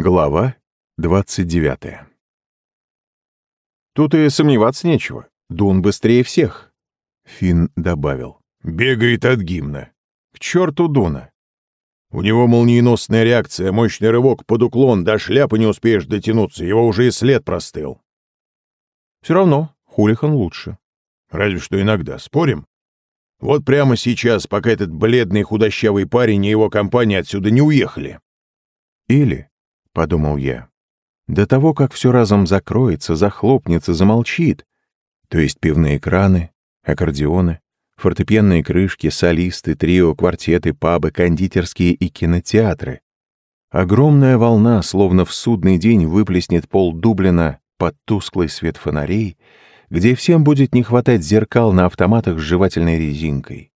Глава 29 Тут и сомневаться нечего. Дун быстрее всех. Финн добавил. Бегает от гимна. К черту Дуна. У него молниеносная реакция, мощный рывок под уклон, до шляпы не успеешь дотянуться, его уже и след простыл. Все равно, Хулихан лучше. Разве что иногда. Спорим? Вот прямо сейчас, пока этот бледный худощавый парень и его компания отсюда не уехали. Или, — подумал я, — до того, как все разом закроется, захлопнется, замолчит, то есть пивные краны, аккордеоны, фортепианные крышки, солисты, трио, квартеты, пабы, кондитерские и кинотеатры. Огромная волна, словно в судный день, выплеснет пол Дублина под тусклый свет фонарей, где всем будет не хватать зеркал на автоматах с жевательной резинкой.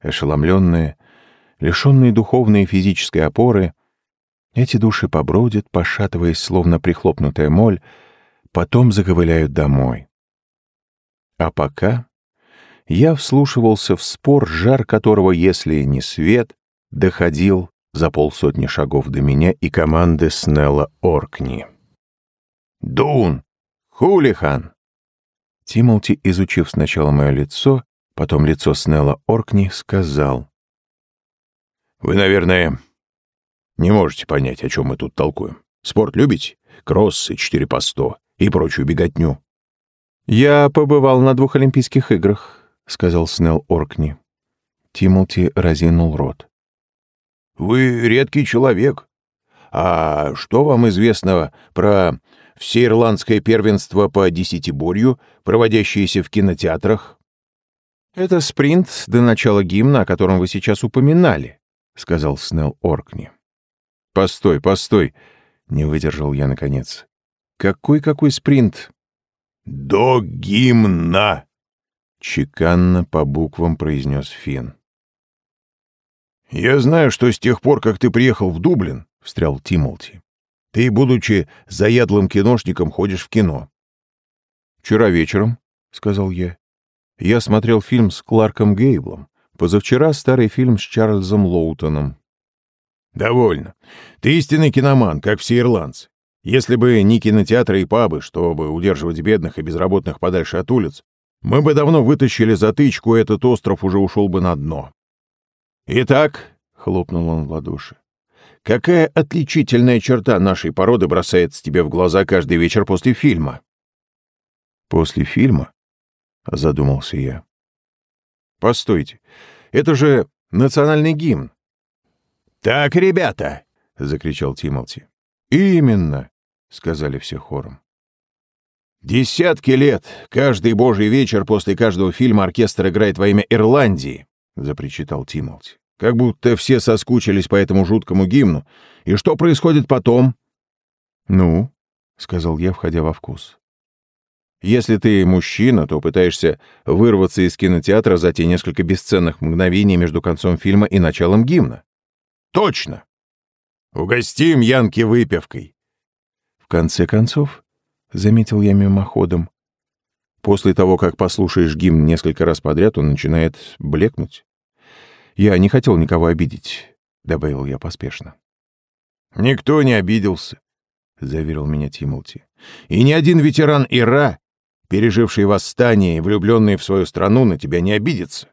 Ошеломленные, лишенные духовной и физической опоры, эти души побродят, пошатываясь, словно прихлопнутая моль, потом заковыляют домой. А пока я вслушивался в спор, жар которого, если не свет, доходил за полсотни шагов до меня и команды Снелла Оркни. «Дун! Хулихан!» Тимолти, изучив сначала мое лицо, потом лицо Снелла Оркни, сказал. «Вы, наверное, не можете понять, о чем мы тут толкуем. Спорт любите? Кроссы, четыре по сто и прочую беготню». «Я побывал на двух Олимпийских играх», — сказал Снелл Оркни. Тимолти разинул рот. «Вы редкий человек. А что вам известно про всеирландское первенство по десятиборью, проводящееся в кинотеатрах?» «Это спринт до начала гимна, о котором вы сейчас упоминали», — сказал Снелл Оркни. «Постой, постой!» — не выдержал я наконец. «Какой-какой спринт?» «До гимна!» — чеканно по буквам произнес Финн. «Я знаю, что с тех пор, как ты приехал в Дублин, — встрял Тимолти, — ты, будучи заядлым киношником, ходишь в кино». «Вчера вечером», — сказал я. «Я смотрел фильм с Кларком Гейблом. Позавчера старый фильм с Чарльзом Лоутоном. «Довольно. Ты истинный киноман, как все ирландцы. Если бы не кинотеатры и пабы, чтобы удерживать бедных и безработных подальше от улиц, мы бы давно вытащили затычку, и этот остров уже ушел бы на дно». «Итак», — хлопнул он в ладоши, — «какая отличительная черта нашей породы бросается тебе в глаза каждый вечер после фильма?» «После фильма?» — задумался я. «Постойте, это же национальный гимн. «Так, ребята!» — закричал Тимолти. «Именно!» — сказали все хором. «Десятки лет, каждый божий вечер после каждого фильма оркестр играет во имя Ирландии», — запричитал Тимолти. «Как будто все соскучились по этому жуткому гимну. И что происходит потом?» «Ну?» — сказал я, входя во вкус. «Если ты мужчина, то пытаешься вырваться из кинотеатра за те несколько бесценных мгновений между концом фильма и началом гимна. Точно. Угостим Янки выпивкой. В конце концов, — заметил я мимоходом, — после того, как послушаешь гимн несколько раз подряд, он начинает блекнуть. Я не хотел никого обидеть, — добавил я поспешно. Никто не обиделся, — заверил меня Тимолти. И ни один ветеран Ира, переживший восстание и влюбленный в свою страну, на тебя не обидится.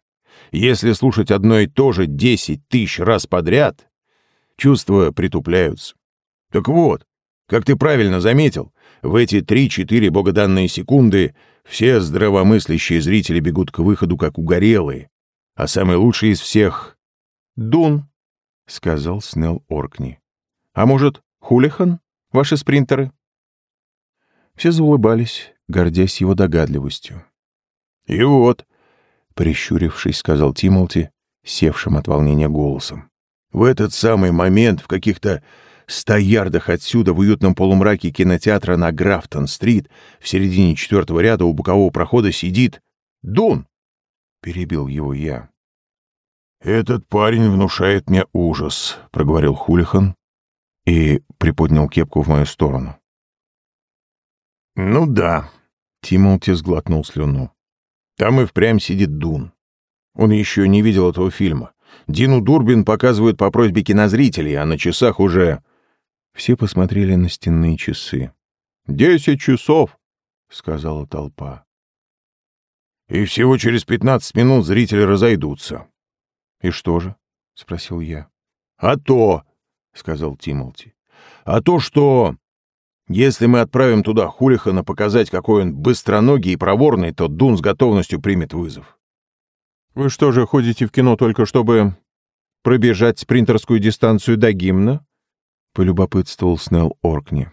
Если слушать одно и то же десять тысяч раз подряд, чувства притупляются. Так вот, как ты правильно заметил, в эти три-четыре богоданные секунды все здравомыслящие зрители бегут к выходу как угорелые, а самый лучший из всех — Дун, — сказал Снелл Оркни. — А может, Хулихан, ваши спринтеры? Все заулыбались, гордясь его догадливостью. — И вот, — прищурившись, сказал Тимолти, севшим от волнения голосом. В этот самый момент в каких-то ста ярдах отсюда в уютном полумраке кинотеатра на Графтон-стрит в середине четвертого ряда у бокового прохода сидит Дун. Перебил его я. «Этот парень внушает мне ужас», — проговорил Хулихан и приподнял кепку в мою сторону. «Ну да», — Тимолти сглотнул слюну. «Там и впрямь сидит Дун. Он еще не видел этого фильма. Дину Дурбин показывают по просьбе кинозрителей, а на часах уже Все посмотрели на стенные часы. «Десять часов!» — сказала толпа. «И всего через пятнадцать минут зрители разойдутся». «И что же?» — спросил я. «А то!» — сказал Тимолти. «А то, что если мы отправим туда Хулихана показать, какой он быстроногий и проворный, то Дун с готовностью примет вызов». «Вы что же, ходите в кино только чтобы пробежать спринтерскую дистанцию до гимна?» — полюбопытствовал Снелл Оркни.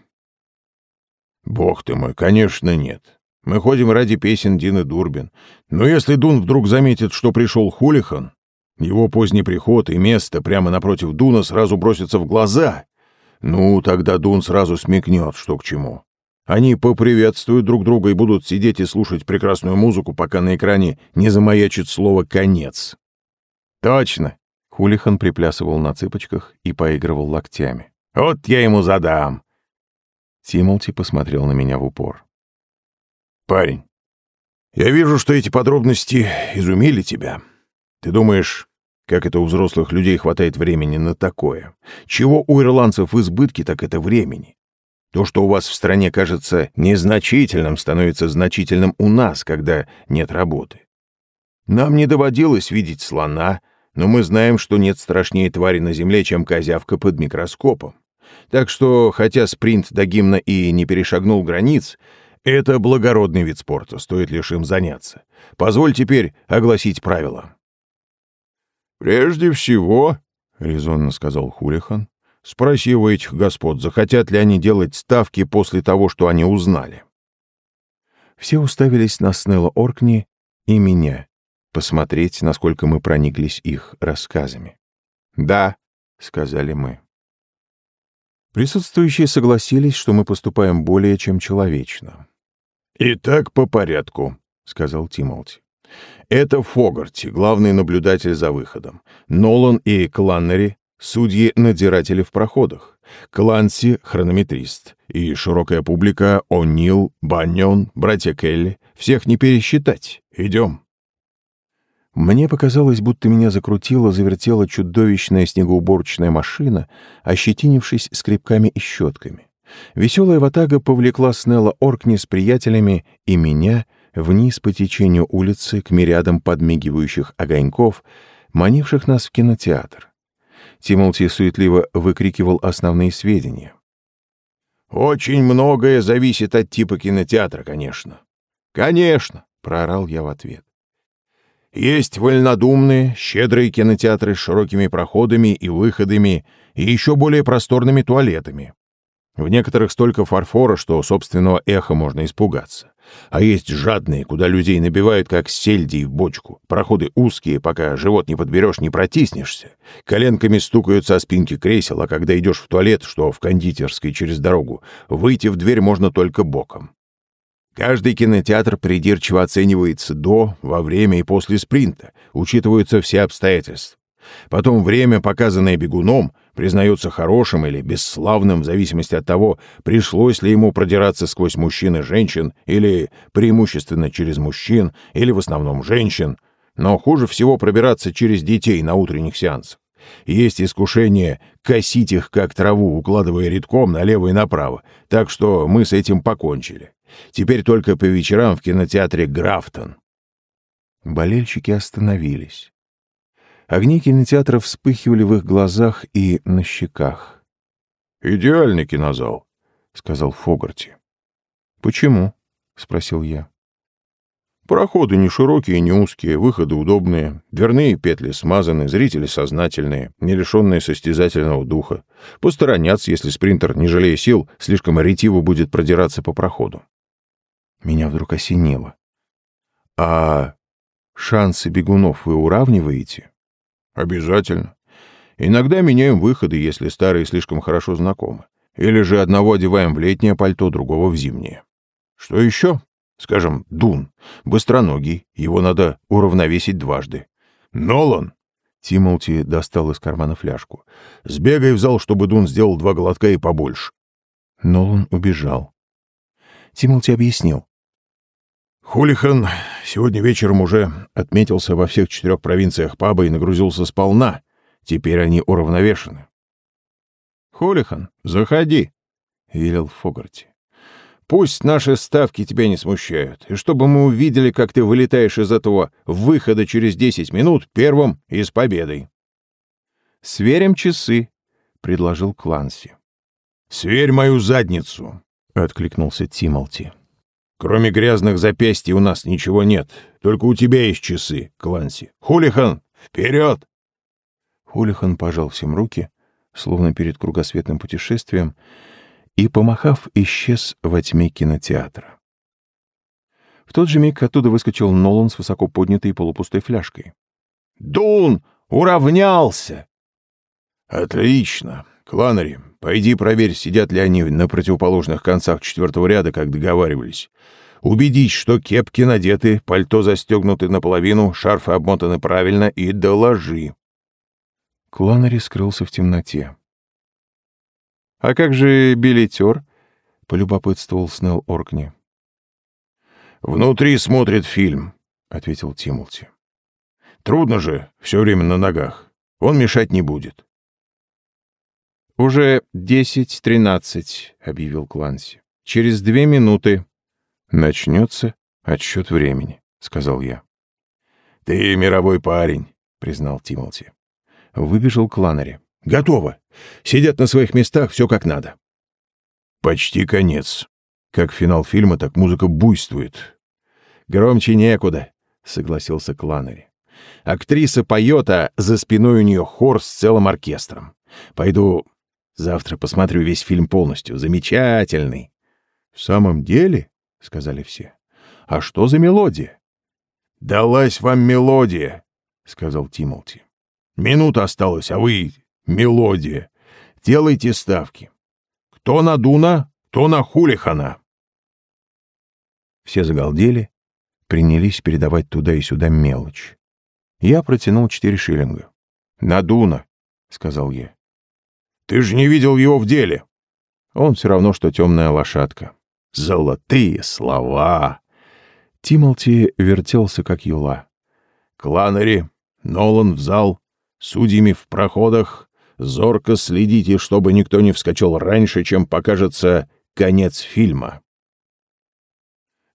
«Бог ты мой, конечно, нет. Мы ходим ради песен Дины Дурбин. Но если Дун вдруг заметит, что пришел Хулихан, его поздний приход и место прямо напротив Дуна сразу бросятся в глаза. Ну, тогда Дун сразу смекнет, что к чему. Они поприветствуют друг друга и будут сидеть и слушать прекрасную музыку, пока на экране не замаячит слово «конец». «Точно!» — Хулихан приплясывал на цыпочках и поигрывал локтями. «Вот я ему задам!» Тимолти посмотрел на меня в упор. «Парень, я вижу, что эти подробности изумили тебя. Ты думаешь, как это у взрослых людей хватает времени на такое? Чего у ирландцев в избытке, так это времени. То, что у вас в стране кажется незначительным, становится значительным у нас, когда нет работы. Нам не доводилось видеть слона, но мы знаем, что нет страшнее твари на земле, чем козявка под микроскопом. Так что, хотя спринт до гимна и не перешагнул границ, это благородный вид спорта, стоит лишь им заняться. Позволь теперь огласить правила. «Прежде всего, — резонно сказал Хулихан, — спроси у этих господ, захотят ли они делать ставки после того, что они узнали». Все уставились на Снелла Оркни и меня, посмотреть, насколько мы прониклись их рассказами. «Да», — сказали мы. Присутствующие согласились, что мы поступаем более чем человечно. «Итак, по порядку», — сказал Тимолти. «Это Фогарти, главный наблюдатель за выходом. Нолан и Кланнери — судьи-надзиратели в проходах. Кланси — хронометрист. И широкая публика — О'Нил, Баньон, братья Келли. Всех не пересчитать. Идем». Мне показалось, будто меня закрутила, завертела чудовищная снегоуборочная машина, ощетинившись скребками и щетками. Веселая ватага повлекла Снелла Оркни с приятелями и меня вниз по течению улицы к мириадам подмигивающих огоньков, манивших нас в кинотеатр. Тимолти суетливо выкрикивал основные сведения. «Очень многое зависит от типа кинотеатра, конечно». «Конечно», — проорал я в ответ. Есть вольнодумные, щедрые кинотеатры с широкими проходами и выходами и еще более просторными туалетами. В некоторых столько фарфора, что собственного эха можно испугаться. А есть жадные, куда людей набивают, как сельди в бочку. Проходы узкие, пока живот не подберешь, не протиснешься. Коленками стукаются о спинки кресел, а когда идешь в туалет, что в кондитерской через дорогу, выйти в дверь можно только боком. Каждый кинотеатр придирчиво оценивается до, во время и после спринта, учитываются все обстоятельства. Потом время, показанное бегуном, признается хорошим или бесславным в зависимости от того, пришлось ли ему продираться сквозь мужчин и женщин, или преимущественно через мужчин, или в основном женщин. Но хуже всего пробираться через детей на утренних сеансах. Есть искушение косить их как траву, укладывая редком налево и направо, так что мы с этим покончили. Теперь только по вечерам в кинотеатре «Графтон». Болельщики остановились. Огни кинотеатра вспыхивали в их глазах и на щеках. «Идеальный кинозал», — сказал Фогарти. «Почему?» — спросил я. Проходы не широкие, не узкие, выходы удобные, дверные петли смазаны, зрители сознательные, не лишенные состязательного духа. Посторонятся, если спринтер, не жалея сил, слишком ретиво будет продираться по проходу. Меня вдруг осенило. «А шансы бегунов вы уравниваете?» «Обязательно. Иногда меняем выходы, если старые слишком хорошо знакомы. Или же одного одеваем в летнее пальто, другого в зимнее. Что еще? Скажем, Дун. Быстроногий. Его надо уравновесить дважды. Нолан!» Тимолти достал из кармана фляжку. «Сбегай в зал, чтобы Дун сделал два глотка и побольше». Нолан убежал. Тимолти объяснил. Хулихан сегодня вечером уже отметился во всех четырех провинциях паба и нагрузился сполна. Теперь они уравновешены. «Хулихан, заходи», — велел Фогарти. «Пусть наши ставки тебя не смущают, и чтобы мы увидели, как ты вылетаешь из этого выхода через десять минут первым и с победой». «Сверим часы», — предложил Кланси. «Сверь мою задницу», — откликнулся Тимолти. «Кроме грязных запястий у нас ничего нет. Только у тебя есть часы, Кланси. Хулихан, вперед!» Хулихан пожал всем руки, словно перед кругосветным путешествием, и, помахав, исчез во тьме кинотеатра. В тот же миг оттуда выскочил Нолан с высоко поднятой полупустой фляжкой. «Дун уравнялся!» «Отлично! Кланери, пойди проверь, сидят ли они на противоположных концах четвертого ряда, как договаривались. Убедись, что кепки надеты, пальто застегнуты наполовину, шарфы обмотаны правильно и доложи». Кланери скрылся в темноте. «А как же билетер?» — полюбопытствовал Снелл Оркни. «Внутри смотрит фильм», — ответил Тимолти. «Трудно же все время на ногах. Он мешать не будет». «Уже десять тринадцать», — объявил Кланси. «Через две минуты начнется отсчет времени», — сказал я. «Ты мировой парень», — признал Тимолти. Выбежал Кланери. «Готово. Сидят на своих местах, все как надо». «Почти конец. Как финал фильма, так музыка буйствует». «Громче некуда», — согласился Кланери. «Актриса поет, а за спиной у нее хор с целым оркестром. Пойду завтра посмотрю весь фильм полностью. Замечательный». «В самом деле?» — сказали все. «А что за мелодия?» «Далась вам мелодия», — сказал Тимолти. «Минута осталась, а вы мелодия. Делайте ставки. Кто на Дуна, то на Хулихана. Все загалдели, принялись передавать туда и сюда мелочь. Я протянул четыре шиллинга. «На Дуна», — сказал я. «Ты же не видел его в деле». Он все равно, что темная лошадка. Золотые слова. Тимолти вертелся, как юла. Кланери, Нолан в зал, судьями в проходах, зорко следите, чтобы никто не вскочил раньше, чем покажется конец фильма.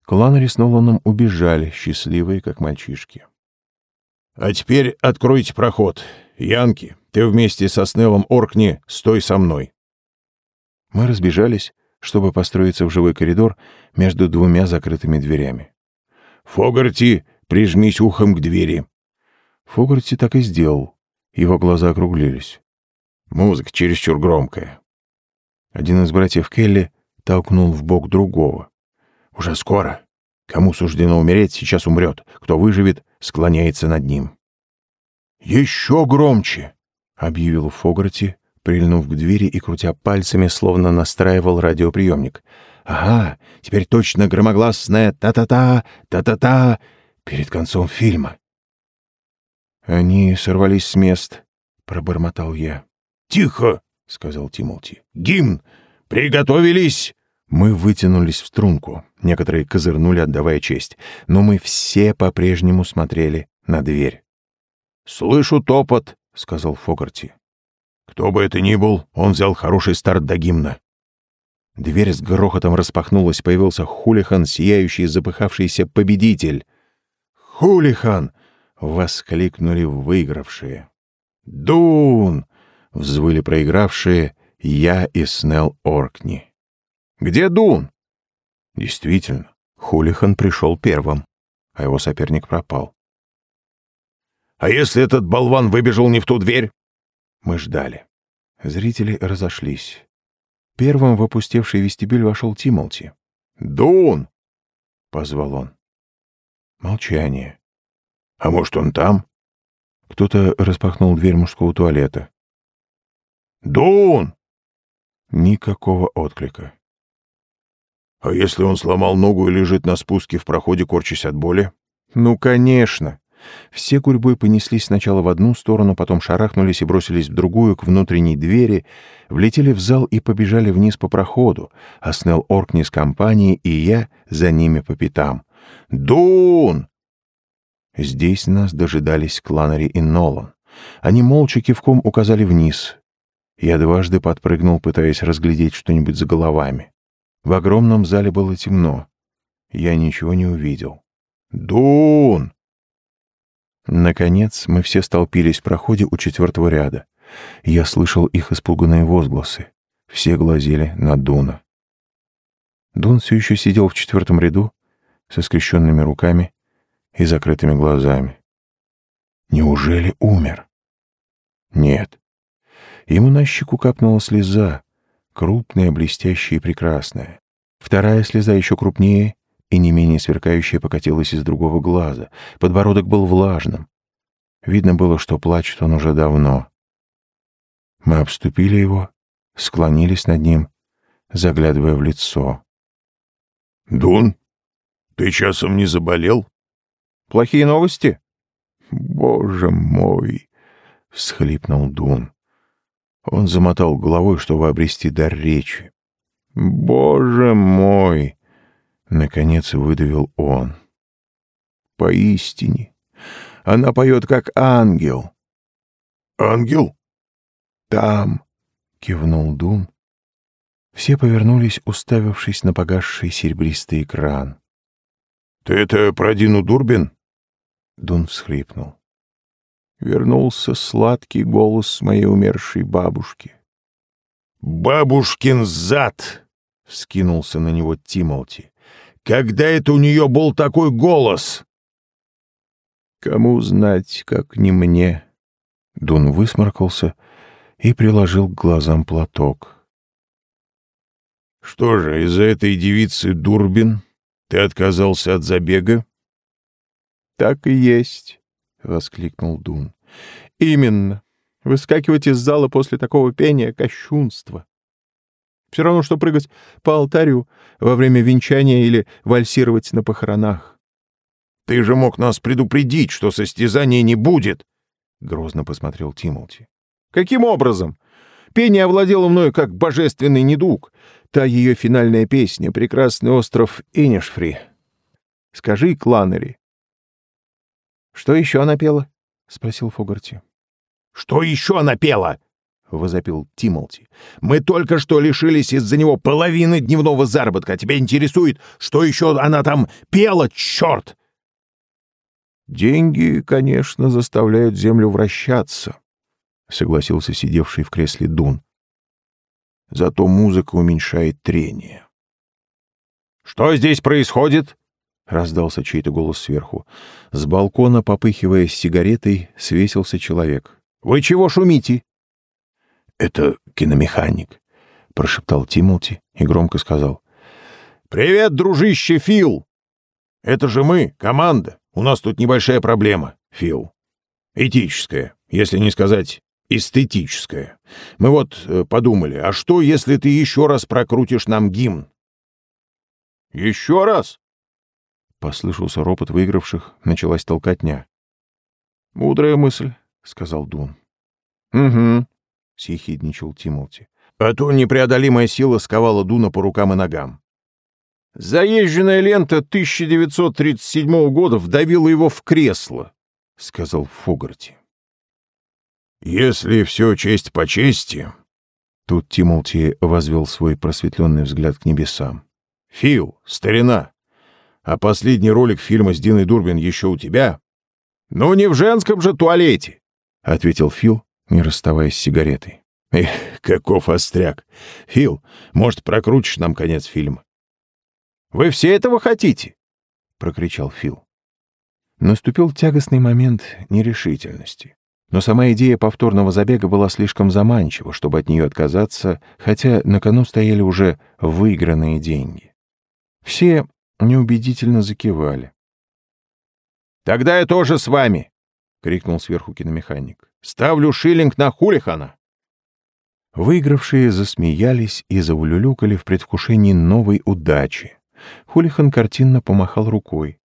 Кланери с Ноланом убежали, счастливые, как мальчишки. «А теперь откройте проход. Янки, ты вместе со Снеллом Оркни стой со мной». Мы разбежались, чтобы построиться в живой коридор между двумя закрытыми дверями. «Фогарти, прижмись ухом к двери». Фогарти так и сделал. Его глаза округлились. Музыка чересчур громкая. Один из братьев Келли толкнул в бок другого. «Уже скоро. Кому суждено умереть, сейчас умрет. Кто выживет, склоняется над ним». «Еще громче!» — объявил Фогарти, прильнув к двери и крутя пальцами, словно настраивал радиоприемник. «Ага, теперь точно громогласное та-та-та, та-та-та перед концом фильма». «Они сорвались с мест», — пробормотал я. «Тихо!» — сказал Тимолти. «Гимн! Приготовились!» Мы вытянулись в струнку. Некоторые козырнули, отдавая честь. Но мы все по-прежнему смотрели на дверь. «Слышу топот», — сказал Фогарти. «Кто бы это ни был, он взял хороший старт до гимна». Дверь с грохотом распахнулась, появился Хулихан, сияющий, запыхавшийся победитель. «Хулихан!» — воскликнули выигравшие. «Дун!» — взвыли проигравшие я и Снелл Оркни. «Где Дун?» Действительно, Хулихан пришел первым, а его соперник пропал. «А если этот болван выбежал не в ту дверь?» Мы ждали. Зрители разошлись. Первым в опустевший вестибюль вошел Тимолти. «Дун!» — позвал он. Молчание. «А может, он там?» Кто-то распахнул дверь мужского туалета. «Дун!» Никакого отклика. «А если он сломал ногу и лежит на спуске в проходе, корчась от боли?» «Ну, конечно!» Все гурьбой понеслись сначала в одну сторону, потом шарахнулись и бросились в другую, к внутренней двери, влетели в зал и побежали вниз по проходу, а Снелл Оркни с компанией и я за ними по пятам. «Дун!» Здесь нас дожидались Кланери и Нолан. Они молча кивком указали вниз. Я дважды подпрыгнул, пытаясь разглядеть что-нибудь за головами. В огромном зале было темно. Я ничего не увидел. «Дун!» Наконец, мы все столпились в проходе у четвертого ряда. Я слышал их испуганные возгласы. Все глазели на Дуна. Дун все еще сидел в четвертом ряду со скрещенными руками и закрытыми глазами. Неужели умер? Нет. Ему на щеку капнула слеза, крупная, блестящая и прекрасная. Вторая слеза еще крупнее и не менее сверкающая покатилась из другого глаза. Подбородок был влажным. Видно было, что плачет он уже давно. Мы обступили его, склонились над ним, заглядывая в лицо. «Дун, ты часом не заболел?» «Плохие новости?» «Боже мой!» — всхлипнул Дун. Он замотал головой, чтобы обрести дар речи. «Боже мой!» — наконец выдавил он. «Поистине, она поет как ангел». «Ангел?» «Там», — кивнул Дун. Все повернулись, уставившись на погасший серебристый экран. «Ты это про Дину Дурбин?» Дун всхлипнул. Вернулся сладкий голос моей умершей бабушки. «Бабушкин зад!» — вскинулся на него Тимолти. «Когда это у нее был такой голос?» «Кому знать, как не мне?» Дун высморкался и приложил к глазам платок. «Что же, из-за этой девицы Дурбин ты отказался от забега?» «Так и есть», — воскликнул Дун. «Именно. Выскакивать из зала после такого пения — кощунство. Все равно, что прыгать по алтарю во время венчания или вальсировать на похоронах. «Ты же мог нас предупредить, что состязания не будет!» — грозно посмотрел Тимолти. «Каким образом? Пение овладело мною как божественный недуг. Та ее финальная песня — прекрасный остров Инишфри. Скажи, Кланери, «Что еще она пела?» — спросил Фогарти. «Что еще она пела?» — возопил Тимолти. «Мы только что лишились из-за него половины дневного заработка. Тебя интересует, что еще она там пела, черт!» «Деньги, конечно, заставляют землю вращаться», — согласился сидевший в кресле Дун. «Зато музыка уменьшает трение». «Что здесь происходит?» — раздался чей-то голос сверху. С балкона, попыхивая сигаретой, свесился человек. «Вы чего шумите?» «Это киномеханик», — прошептал Тимолти и громко сказал. «Привет, дружище Фил! Это же мы, команда. У нас тут небольшая проблема, Фил. Этическая, если не сказать эстетическая. Мы вот э, подумали, а что, если ты еще раз прокрутишь нам гимн?» «Еще раз?» Послышался ропот выигравших, началась толкотня. «Мудрая мысль», — сказал Дун. «Угу», — съехидничал Тимолти. «А то непреодолимая сила сковала Дуна по рукам и ногам». «Заезженная лента 1937 года вдавила его в кресло», — сказал Фогарти. «Если все честь по чести...» Тут Тимолти возвел свой просветленный взгляд к небесам. «Фил, старина, а последний ролик фильма с Диной Дурбин еще у тебя? Ну, не в женском же туалете, — ответил Фил, не расставаясь с сигаретой. Эх, каков остряк. Фил, может, прокрутишь нам конец фильма? Вы все этого хотите? — прокричал Фил. Наступил тягостный момент нерешительности. Но сама идея повторного забега была слишком заманчива, чтобы от нее отказаться, хотя на кону стояли уже выигранные деньги. Все неубедительно закивали. «Тогда я тоже с вами!» — крикнул сверху киномеханик. «Ставлю шиллинг на Хулихана!» Выигравшие засмеялись и заулюлюкали в предвкушении новой удачи. Хулихан картинно помахал рукой.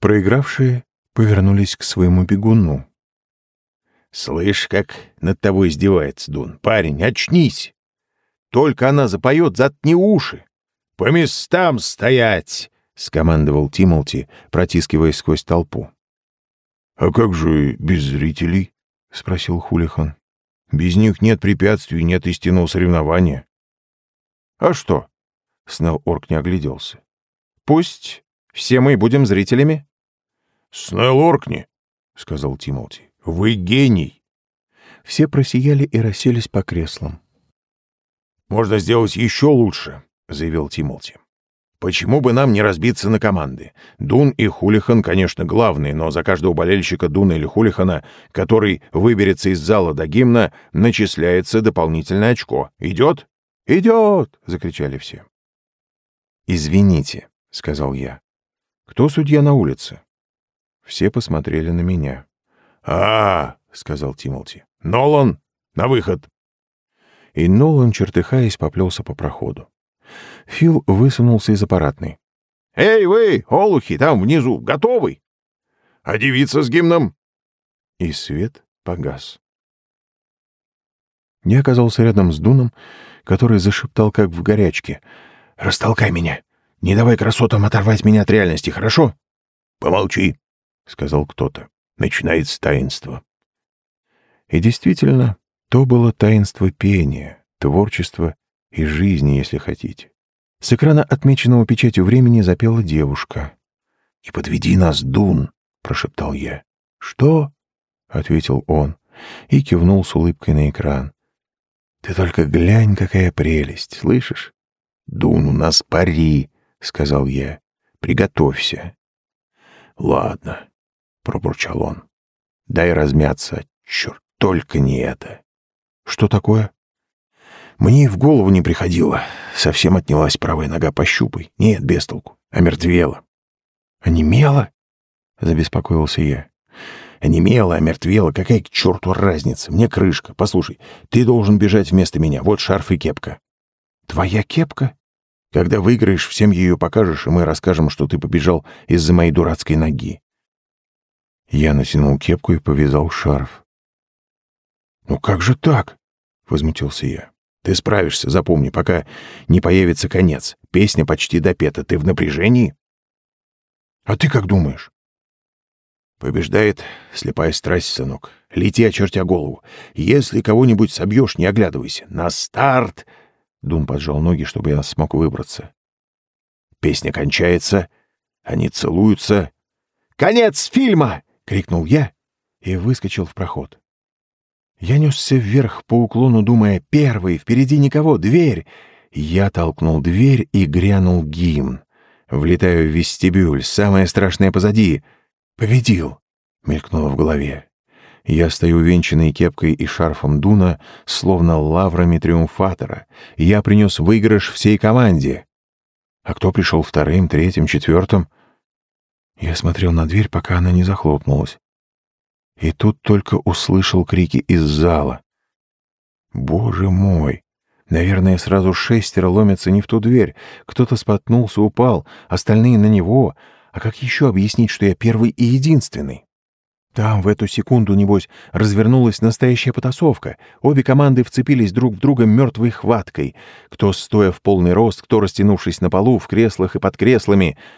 Проигравшие повернулись к своему бегуну. «Слышь, как над тобой издевается Дун. Парень, очнись! Только она запоет, заткни уши! По местам стоять!» — скомандовал Тимолти, протискиваясь сквозь толпу. — А как же без зрителей? — спросил Хулихан. Без них нет препятствий, нет истинного соревнования. А что? Снелл Орк не огляделся. Пусть все мы будем зрителями. Снелл Оркни, сказал Тимолти. Вы гений. Все просияли и расселись по креслам. «Можно сделать еще лучше», — заявил Тимолти. «Почему бы нам не разбиться на команды? Дун и Хулихан, конечно, главные, но за каждого болельщика Дуна или Хулихана, который выберется из зала до гимна, начисляется дополнительное очко. Идет?» «Идет!» — закричали все. «Извините», — сказал я. «Кто судья на улице?» Все посмотрели на меня. «А, — сказал Тимолти, — Нолан, на выход!» И Нолан, чертыхаясь, поплелся по проходу. Фил высунулся из аппаратной. «Эй, вы, олухи, там внизу, готовы? А девица с гимном?» И свет погас. Я оказался рядом с Дуном, который зашептал, как в горячке. «Растолкай меня! Не давай красотам оторвать меня от реальности, хорошо?» «Помолчи», — сказал кто-то. «Начинается таинство». И действительно, то было таинство пения, творчества и жизни, если хотите. С экрана, отмеченного печатью времени, запела девушка. «Не подведи нас, Дун!» — прошептал я. «Что?» — ответил он и кивнул с улыбкой на экран. «Ты только глянь, какая прелесть, слышишь?» «Дун, у нас пари!» — сказал я. «Приготовься». «Ладно», — пробурчал он. «Дай размяться, черт, только не это». «Что такое?» Мне и в голову не приходило. Совсем отнялась правая нога, пощупай. Нет, без толку. Омертвела. «Онемела?» — забеспокоился я. «Онемела, омертвела. Какая к черту разница? Мне крышка. Послушай, ты должен бежать вместо меня. Вот шарф и кепка». «Твоя кепка?» «Когда выиграешь, всем ее покажешь, и мы расскажем, что ты побежал из-за моей дурацкой ноги». Я натянул кепку и повязал шарф. «Ну как же так?» — возмутился я. «Ты справишься, запомни, пока не появится конец. Песня почти допета. Ты в напряжении?» «А ты как думаешь?» Побеждает слепая страсть, сынок. Лети, очертя голову. Если кого-нибудь собьешь, не оглядывайся. На старт! Дун поджал ноги, чтобы я смог выбраться. Песня кончается, они целуются. «Конец фильма!» — крикнул я и выскочил в проход. Я несся вверх по уклону, думая, первый, впереди никого, дверь. Я толкнул дверь и грянул гимн. Влетаю в вестибюль, самое страшное позади. «Победил!» — мелькнуло в голове. Я стою венчанной кепкой и шарфом Дуна, словно лаврами триумфатора. Я принес выигрыш всей команде. А кто пришел вторым, третьим, четвертым? Я смотрел на дверь, пока она не захлопнулась. И тут только услышал крики из зала. Боже мой! Наверное, сразу шестеро ломятся не в ту дверь. Кто-то споткнулся, упал, остальные на него. А как еще объяснить, что я первый и единственный? Там в эту секунду, небось, развернулась настоящая потасовка. Обе команды вцепились друг в друга мертвой хваткой. Кто стоя в полный рост, кто растянувшись на полу, в креслах и под креслами —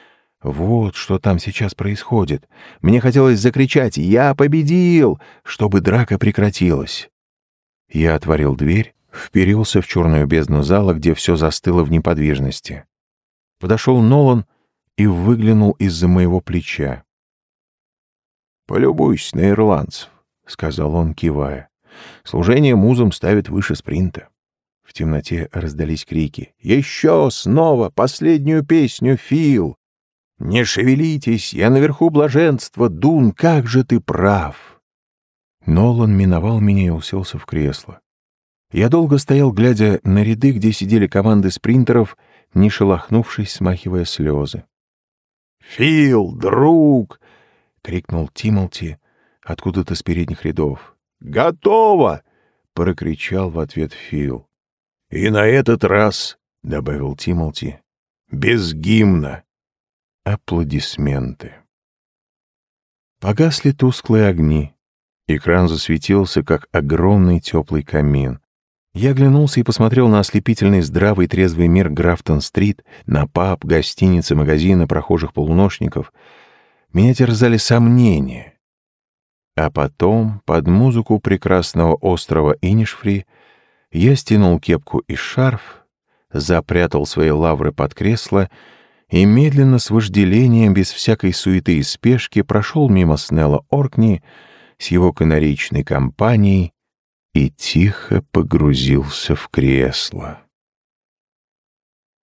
вот что там сейчас происходит. Мне хотелось закричать «Я победил!», чтобы драка прекратилась. Я отворил дверь, вперился в черную бездну зала, где все застыло в неподвижности. Подошел Нолан и выглянул из-за моего плеча. «Полюбуйся на ирландцев», — сказал он, кивая. «Служение музам ставит выше спринта». В темноте раздались крики. «Еще! Снова! Последнюю песню, Фил!» «Не шевелитесь, я наверху блаженства, Дун, как же ты прав!» Нолан миновал меня и уселся в кресло. Я долго стоял, глядя на ряды, где сидели команды спринтеров, не шелохнувшись, смахивая слезы. «Фил, друг!» — крикнул Тимолти откуда-то с передних рядов. «Готово!» — прокричал в ответ Фил. «И на этот раз», — добавил Тимолти, — «без гимна». Аплодисменты. Погасли тусклые огни. Экран засветился, как огромный теплый камин. Я оглянулся и посмотрел на ослепительный здравый трезвый мир Графтон-стрит, на паб, гостиницы, магазины, прохожих полуношников. Меня терзали сомнения. А потом, под музыку прекрасного острова Инишфри, я стянул кепку и шарф, запрятал свои лавры под кресло и медленно с вожделением, без всякой суеты и спешки, прошел мимо Снелла Оркни с его канаричной компанией и тихо погрузился в кресло.